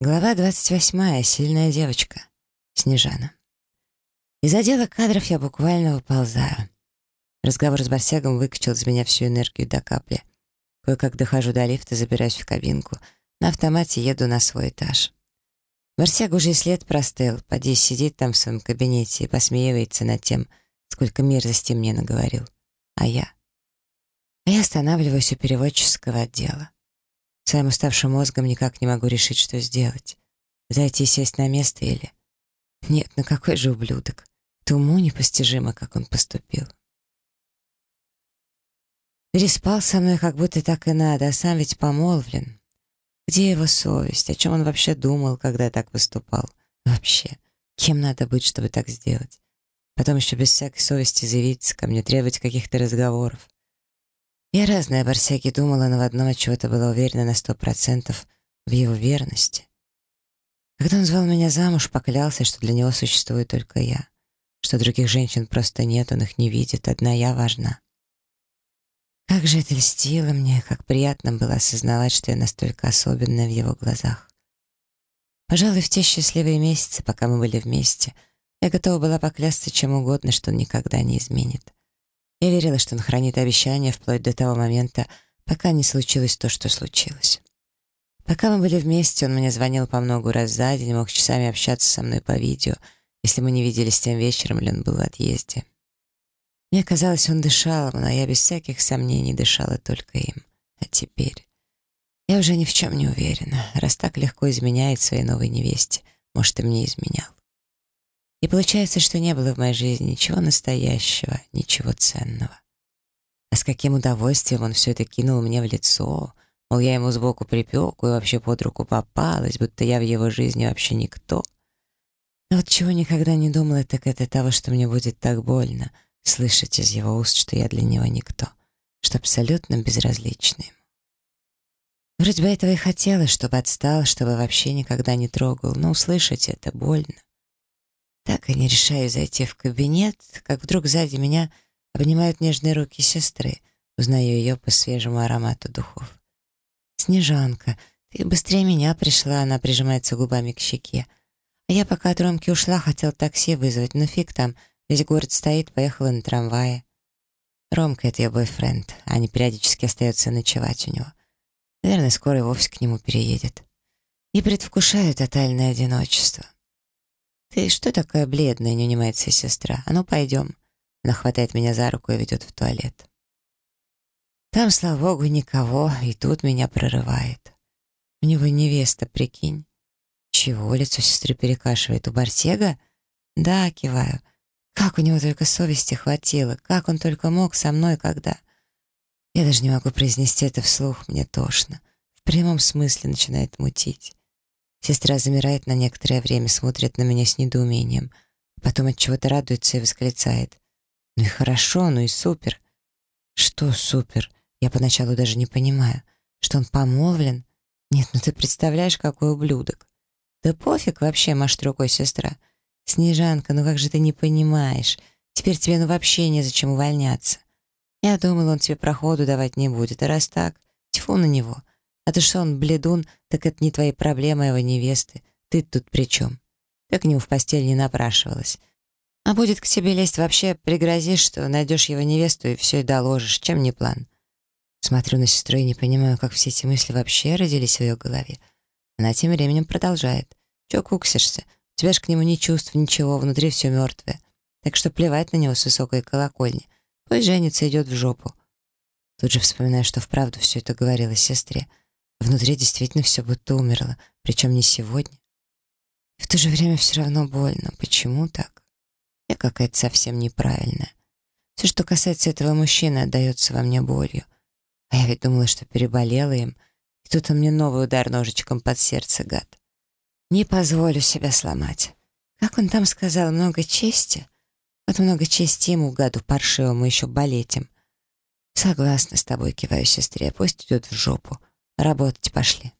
Глава 28. Сильная девочка. Снежана. Из отдела кадров я буквально выползаю. Разговор с Барсягом выкачал из меня всю энергию до капли. Кое-как дохожу до лифта, забираюсь в кабинку. На автомате еду на свой этаж. Барсяг уже и след простыл. Поди сидит там в своем кабинете и посмеивается над тем, сколько мерзости мне наговорил. А я? А я останавливаюсь у переводческого отдела. Своим уставшим мозгом никак не могу решить, что сделать. Зайти и сесть на место или... Нет, ну какой же ублюдок. То уму непостижимо, как он поступил. Переспал со мной, как будто так и надо, а сам ведь помолвлен. Где его совесть? О чем он вообще думал, когда так выступал? Вообще, кем надо быть, чтобы так сделать? Потом еще без всякой совести заявиться ко мне, требовать каких-то разговоров. Я разное о Барсяке думала, но в одном от чего-то была уверена на сто процентов в его верности. Когда он звал меня замуж, поклялся, что для него существует только я, что других женщин просто нет, он их не видит, одна я важна. Как же это льстило мне, как приятно было осознавать, что я настолько особенная в его глазах. Пожалуй, в те счастливые месяцы, пока мы были вместе, я готова была поклясться чем угодно, что он никогда не изменит. Я верила, что он хранит обещания вплоть до того момента, пока не случилось то, что случилось. Пока мы были вместе, он мне звонил по много раз за день, мог часами общаться со мной по видео, если мы не виделись тем вечером или он был в отъезде. Мне казалось, он дышал, но я без всяких сомнений дышала только им. А теперь... Я уже ни в чем не уверена. Раз так легко изменяет своей новой невесте, может, и мне изменял. И получается, что не было в моей жизни ничего настоящего, ничего ценного. А с каким удовольствием он все это кинул мне в лицо, мол, я ему сбоку припеку и вообще под руку попалась, будто я в его жизни вообще никто. Но вот чего никогда не думала, так это того, что мне будет так больно слышать из его уст, что я для него никто, что абсолютно безразлична ему. Вроде бы этого и хотела, чтобы отстал, чтобы вообще никогда не трогал, но услышать это больно. Так и не решаю зайти в кабинет, как вдруг сзади меня обнимают нежные руки сестры. Узнаю ее по свежему аромату духов. «Снежанка, ты быстрее меня пришла», она прижимается губами к щеке. А я пока от Ромки ушла, хотел такси вызвать, но фиг там, весь город стоит, поехала на трамвае. Ромка — это ее бойфренд, Аня периодически остается ночевать у него. Наверное, скоро и вовсе к нему переедет. И предвкушаю тотальное одиночество. «Ты что такая бледная?» — не унимается сестра. «А ну, пойдем». Она хватает меня за руку и ведет в туалет. Там, слава богу, никого, и тут меня прорывает. У него невеста, прикинь. Чего лицо сестры перекашивает? У Бартега? Да, киваю. Как у него только совести хватило, как он только мог со мной, когда... Я даже не могу произнести это вслух, мне тошно. В прямом смысле начинает мутить. Сестра замирает на некоторое время, смотрит на меня с недоумением. Потом от чего-то радуется и восклицает. «Ну и хорошо, ну и супер». «Что супер?» Я поначалу даже не понимаю. Что он помолвлен? Нет, ну ты представляешь, какой ублюдок. Да пофиг вообще, машет рукой сестра. Снежанка, ну как же ты не понимаешь? Теперь тебе ну вообще незачем увольняться. Я думала, он тебе проходу давать не будет, а раз так, тьфу на него. А то что он бледун, так это не твои проблемы его невесты. Ты тут при чем? Ты к нему в постель не напрашивалась. А будет к тебе лезть вообще, пригрозишь, что найдешь его невесту и все и доложишь. Чем не план? Смотрю на сестру и не понимаю, как все эти мысли вообще родились в ее голове. Она тем временем продолжает. Че куксишься? У тебя ж к нему ни чувств, ничего, внутри все мертвое. Так что плевать на него с высокой колокольни. Пусть женится, идет в жопу. Тут же вспоминаю, что вправду все это говорила сестре. Внутри действительно все будто умерло, причем не сегодня. И в то же время все равно больно. Почему так? Я какая-то совсем неправильная. Все, что касается этого мужчины, отдается во мне болью. А я ведь думала, что переболела им, и тут он мне новый удар ножичком под сердце, гад. Не позволю себя сломать. Как он там сказал, много чести? Вот много чести ему, гаду паршивому, еще болеть им. Согласна с тобой, киваю сестре, пусть идет в жопу. Работать пошли.